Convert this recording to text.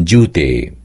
जूते